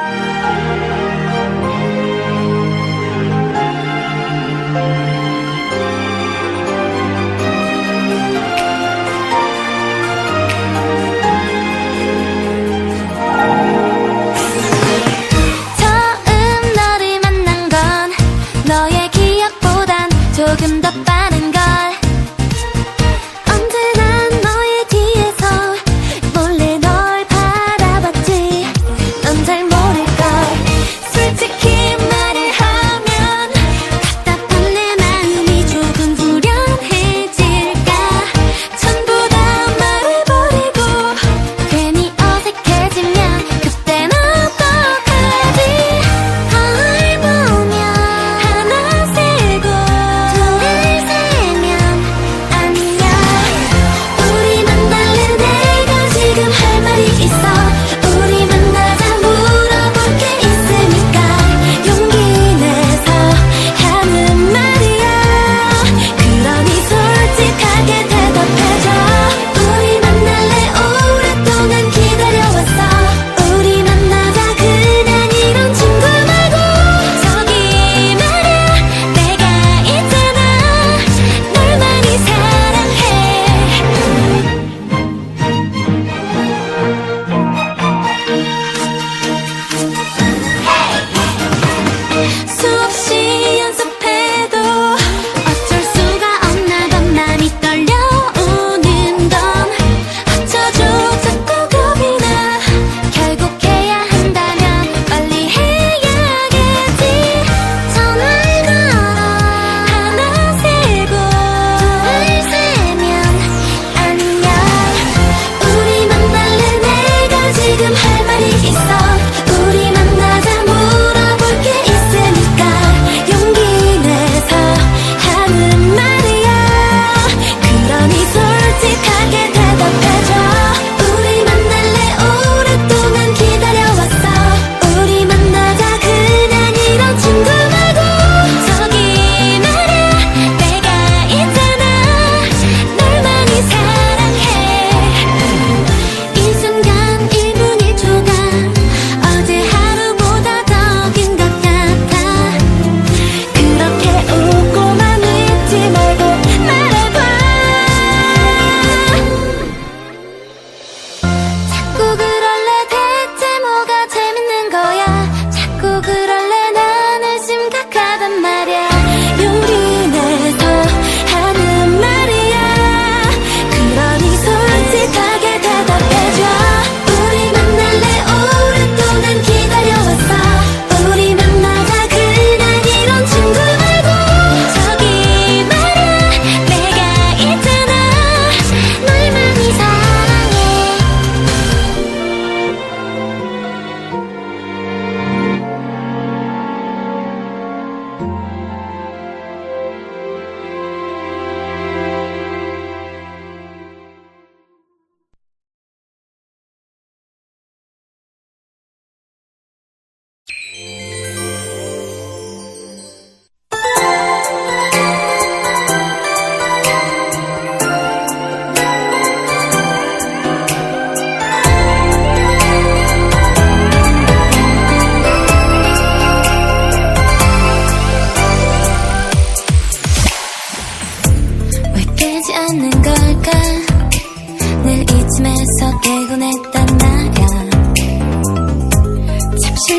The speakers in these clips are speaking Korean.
Bye.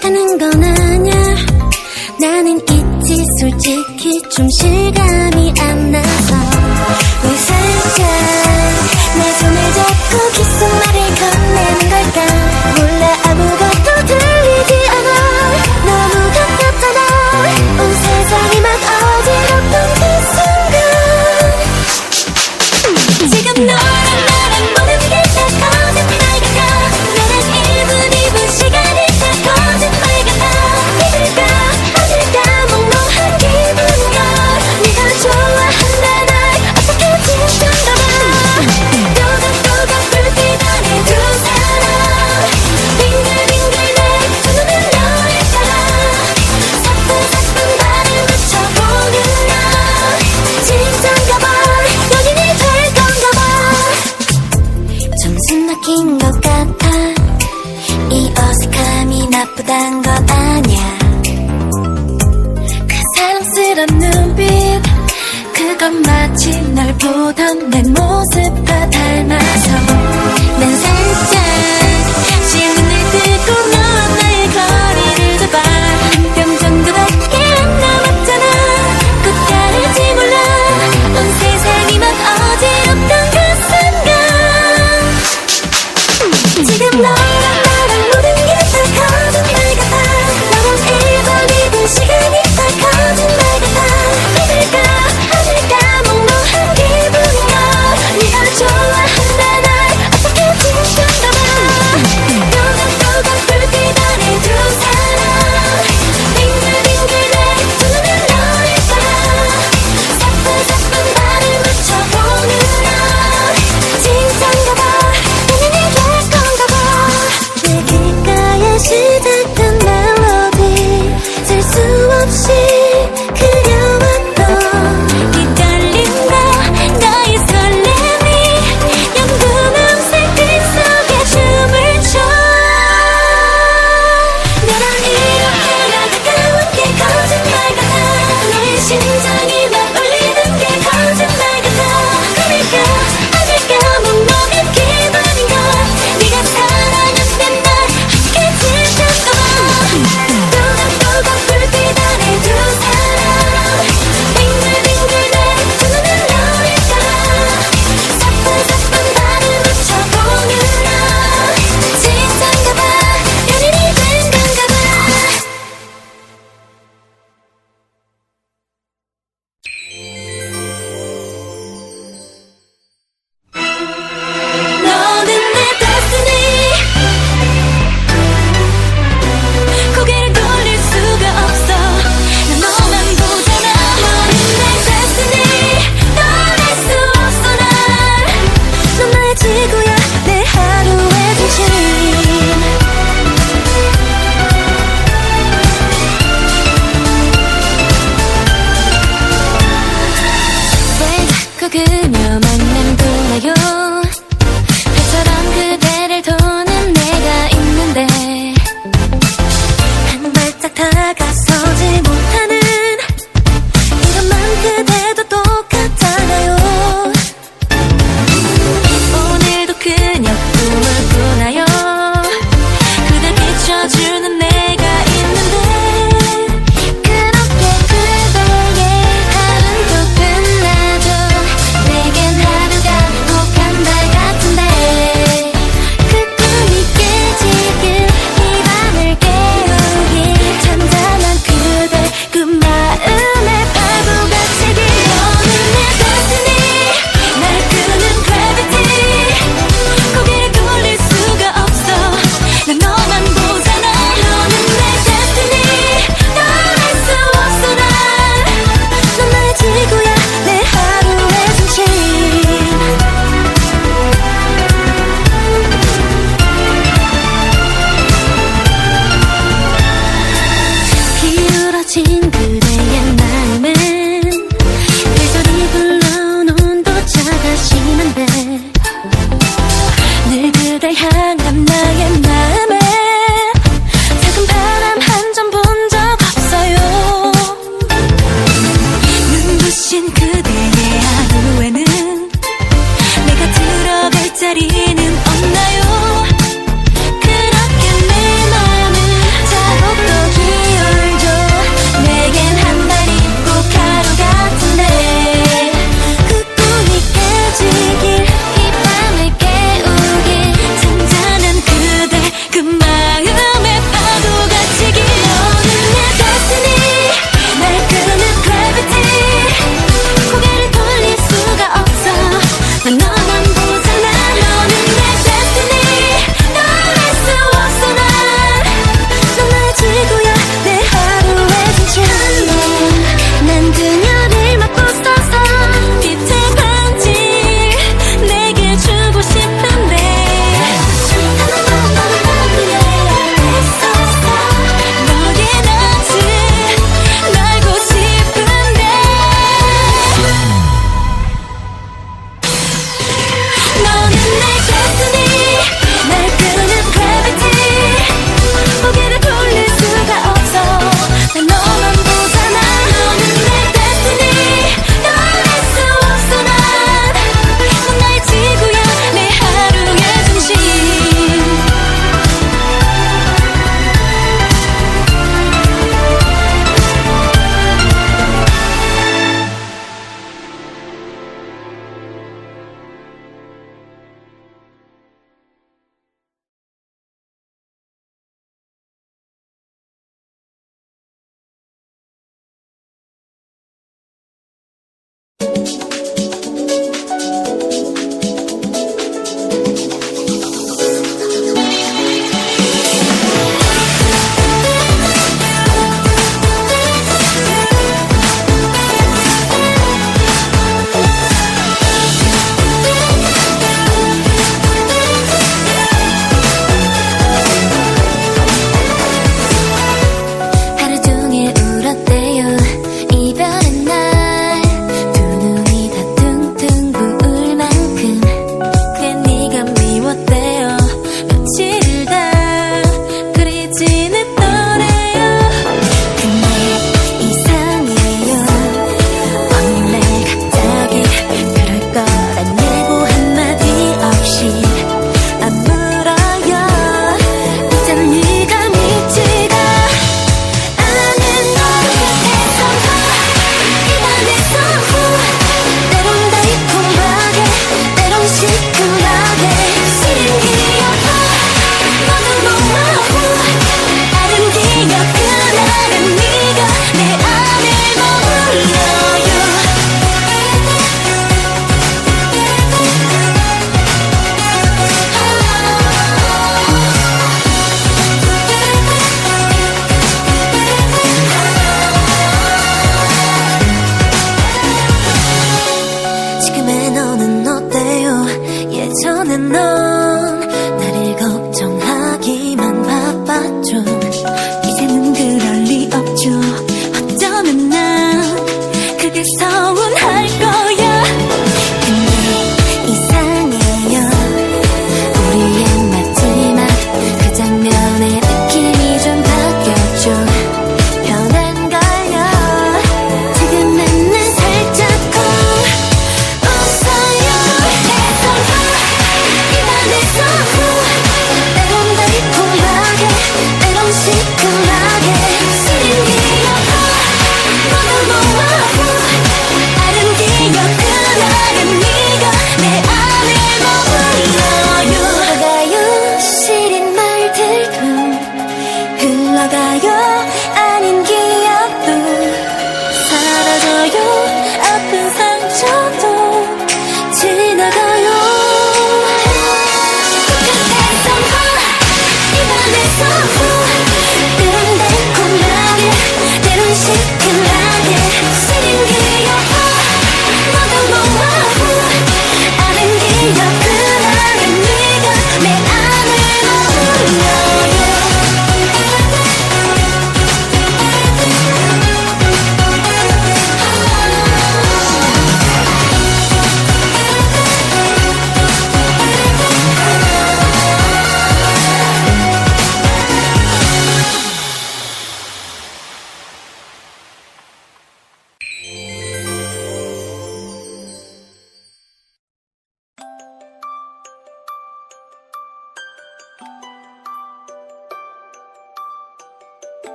착하는 건 아냐 나는 있지 솔직히 좀 실감이 안 나서.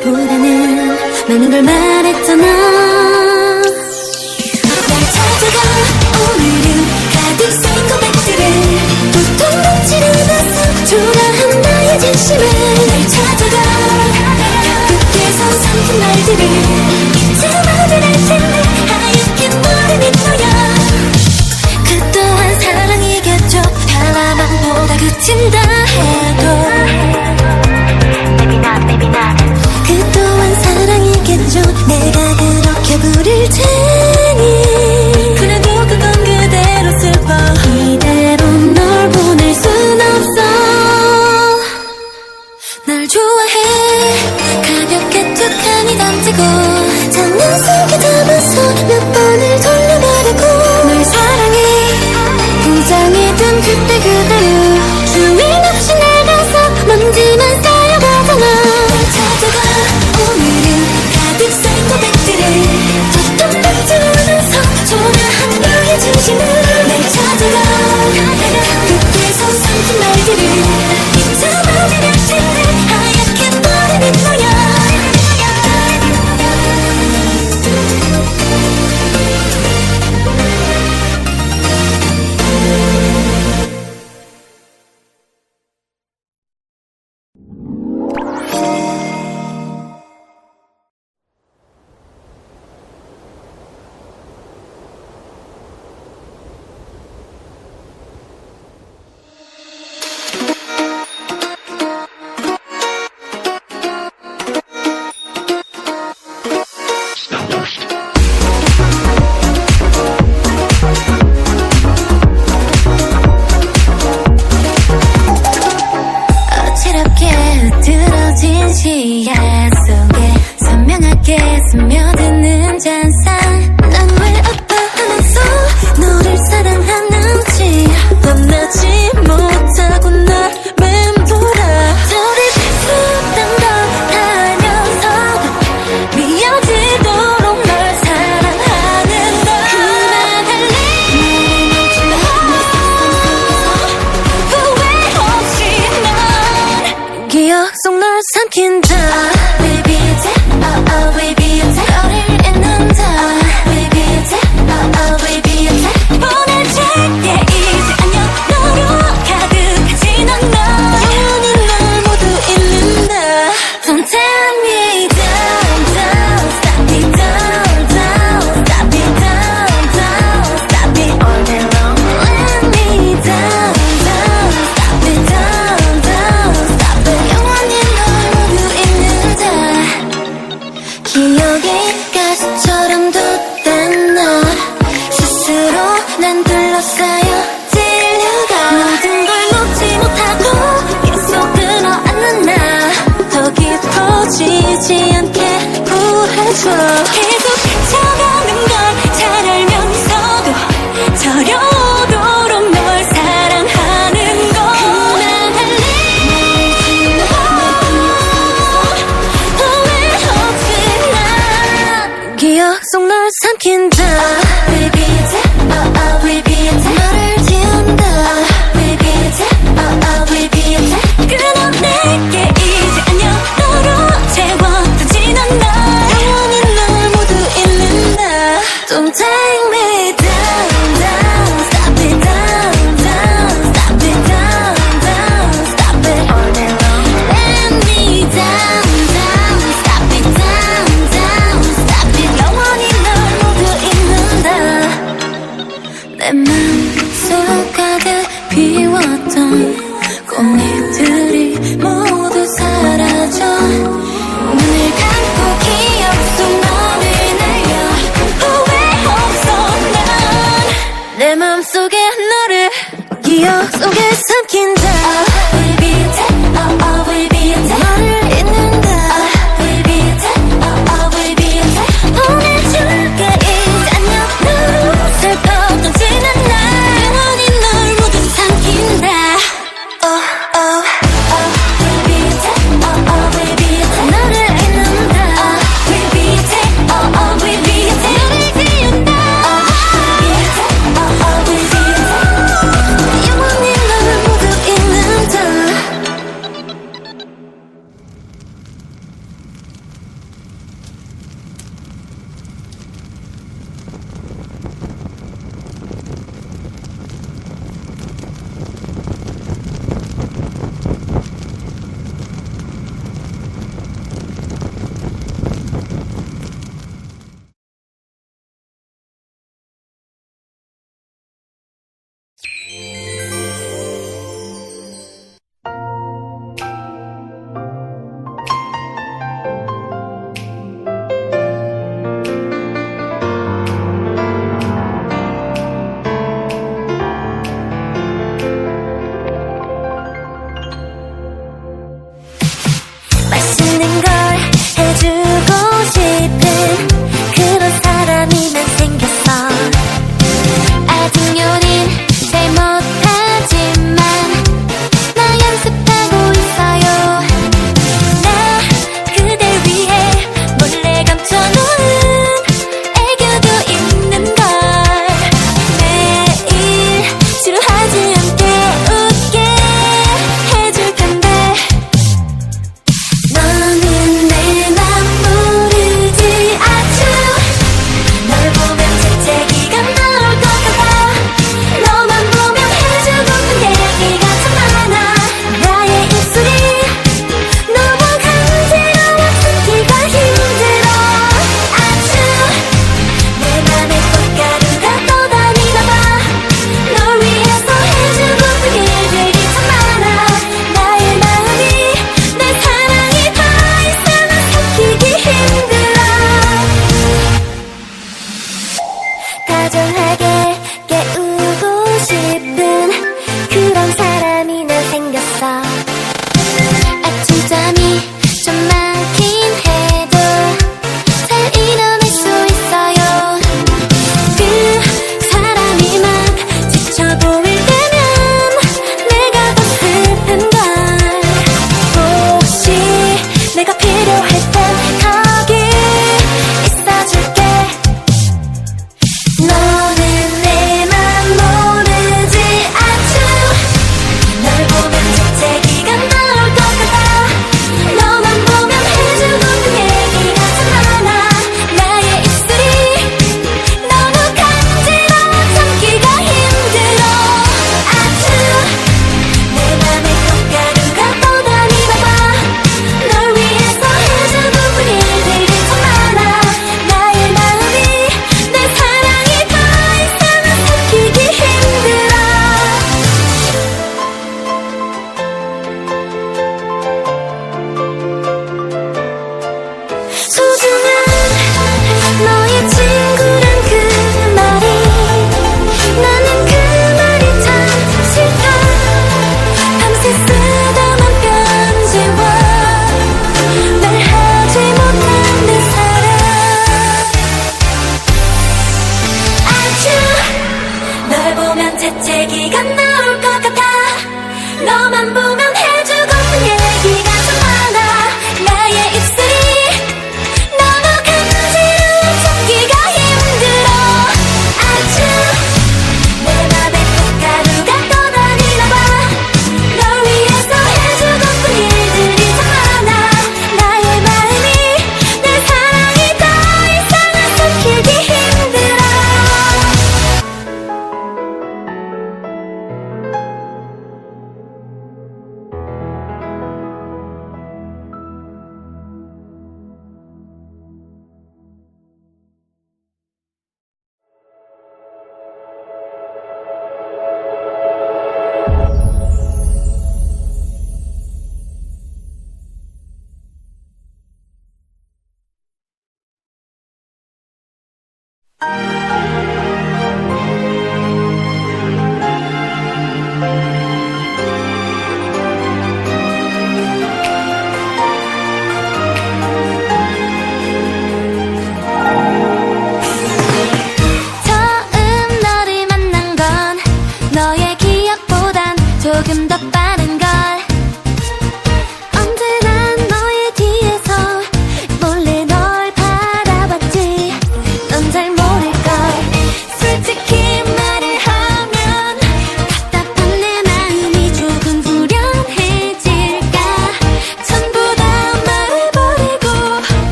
것보다는 많은 걸 말했잖아. 날 찾아가 오늘은 가득 쌓인 고백들을 보통 눈치를 봐서 초라한 나의 진심을. 날 찾아가 끝에서 삼킨 날들 을. hang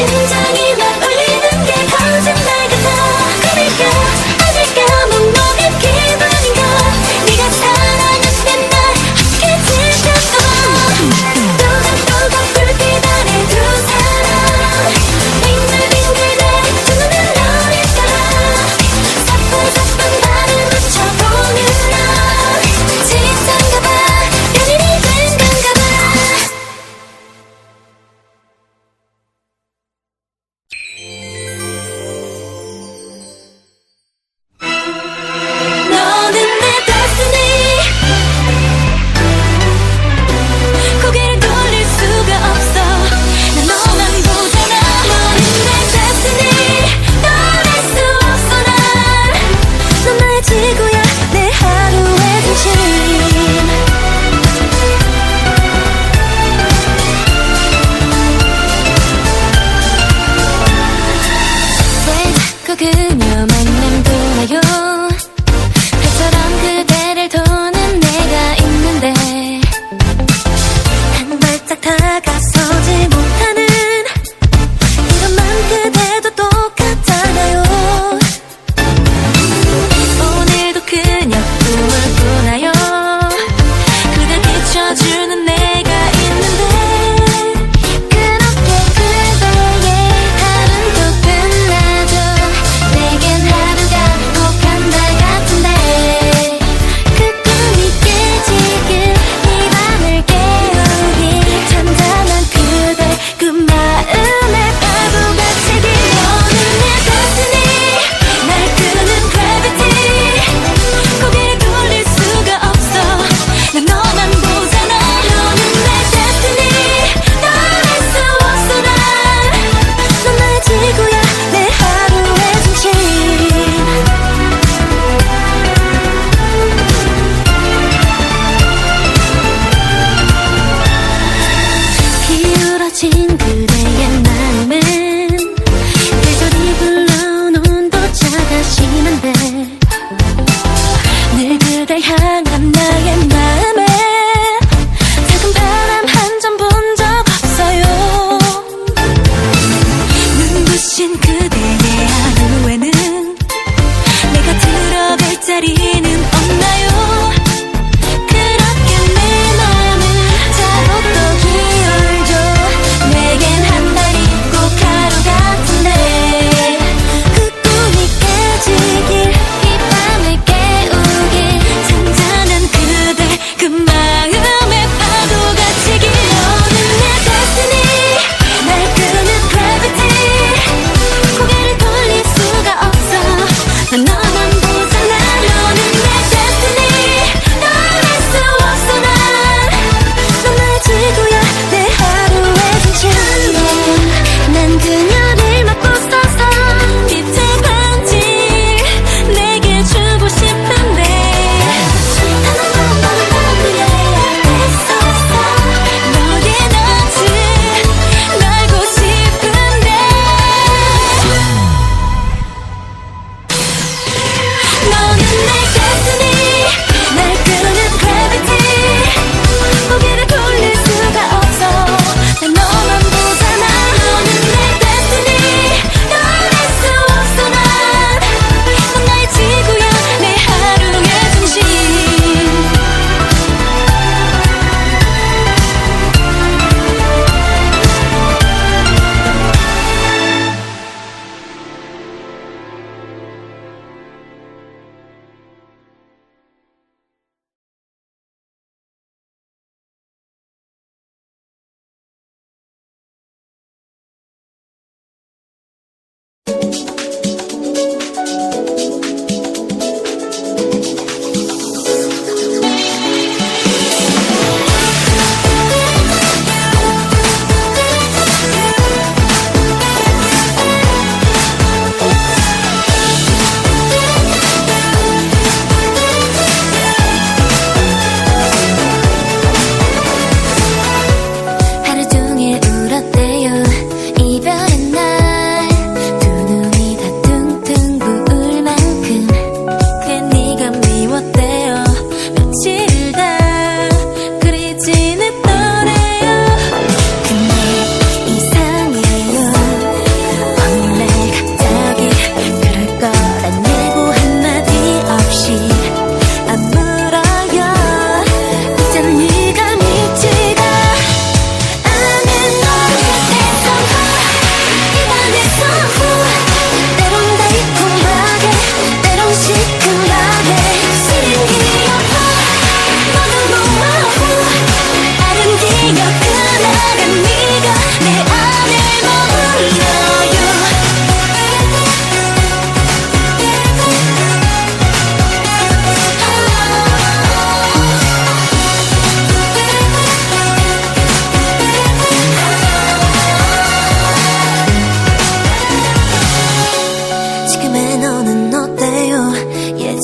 you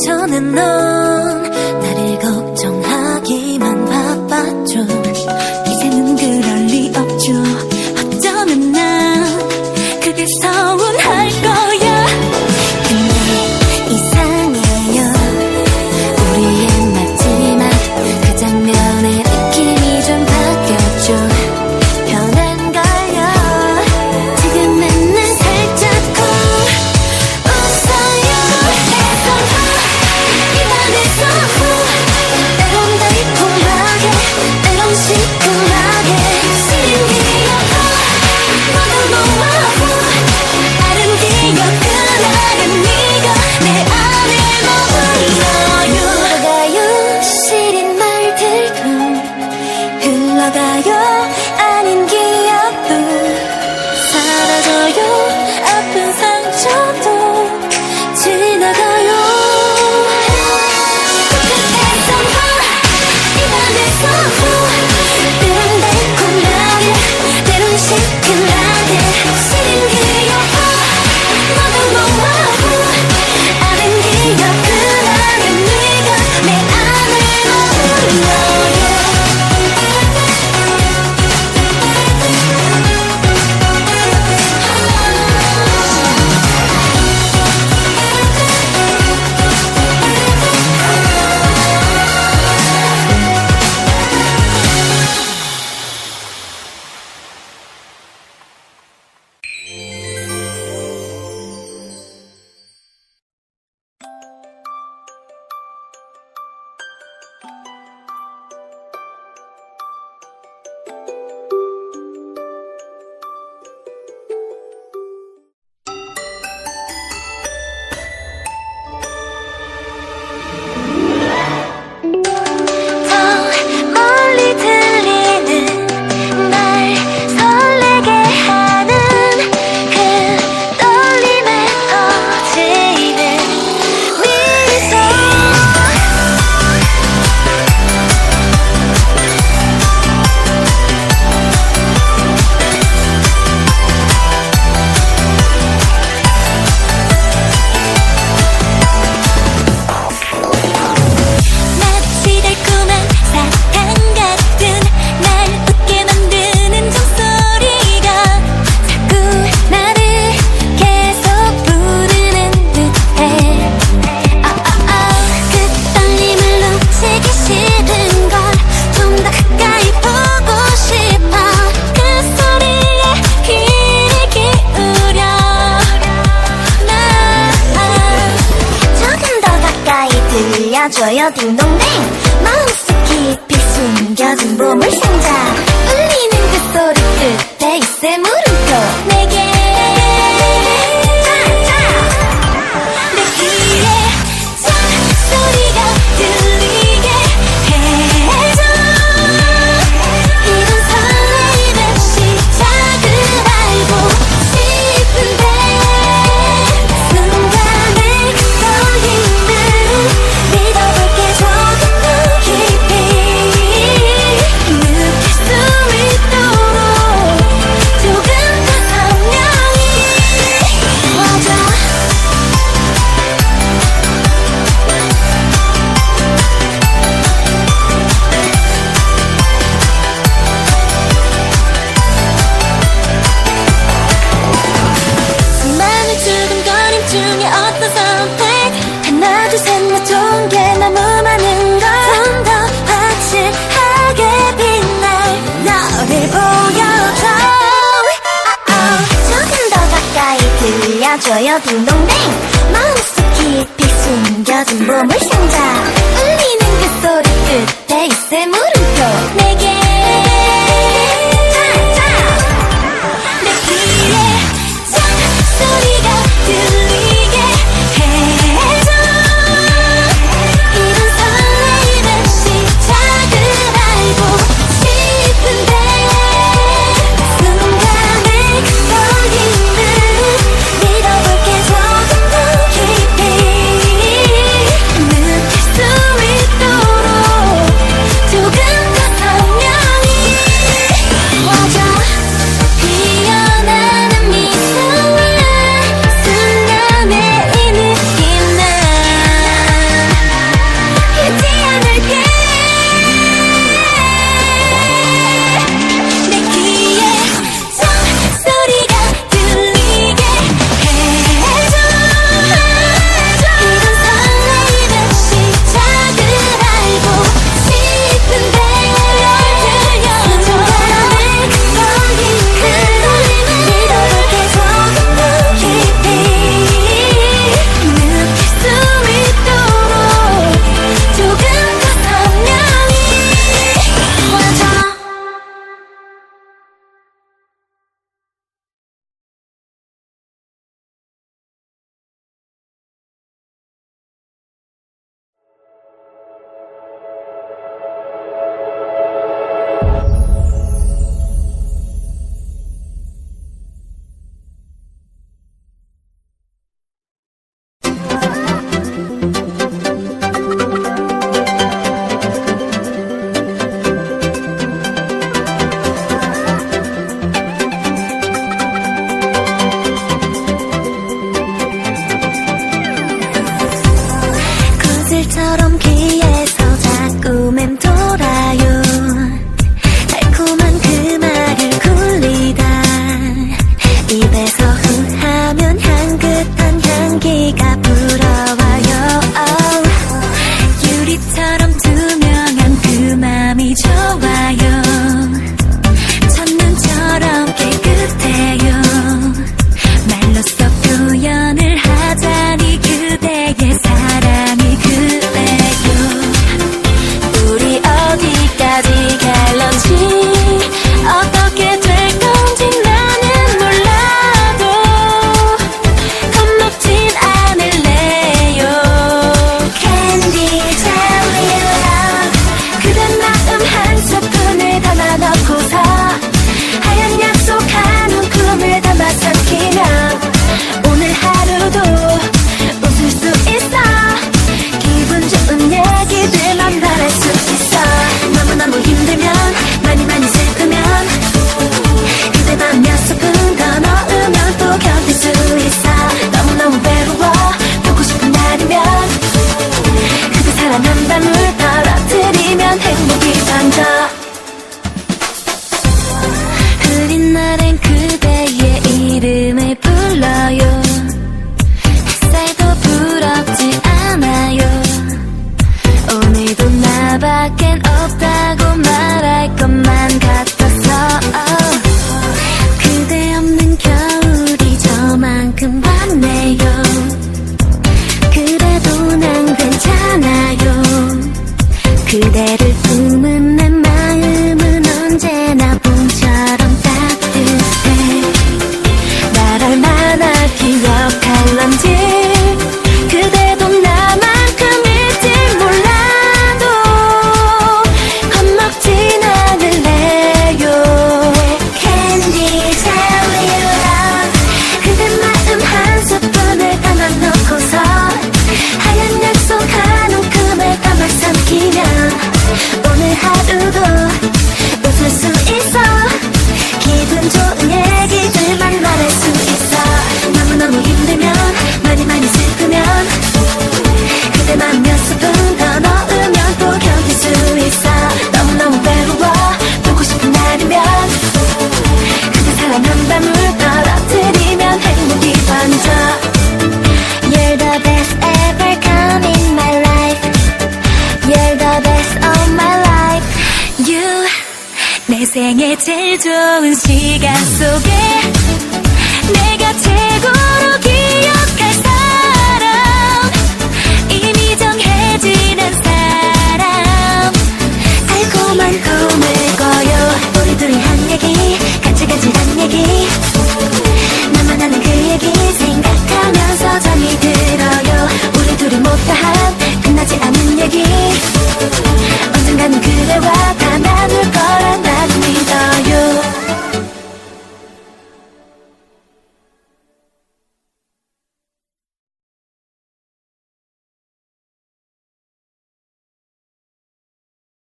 저는 너 여긴 동네 마음속 깊이 숨겨진 보물상자.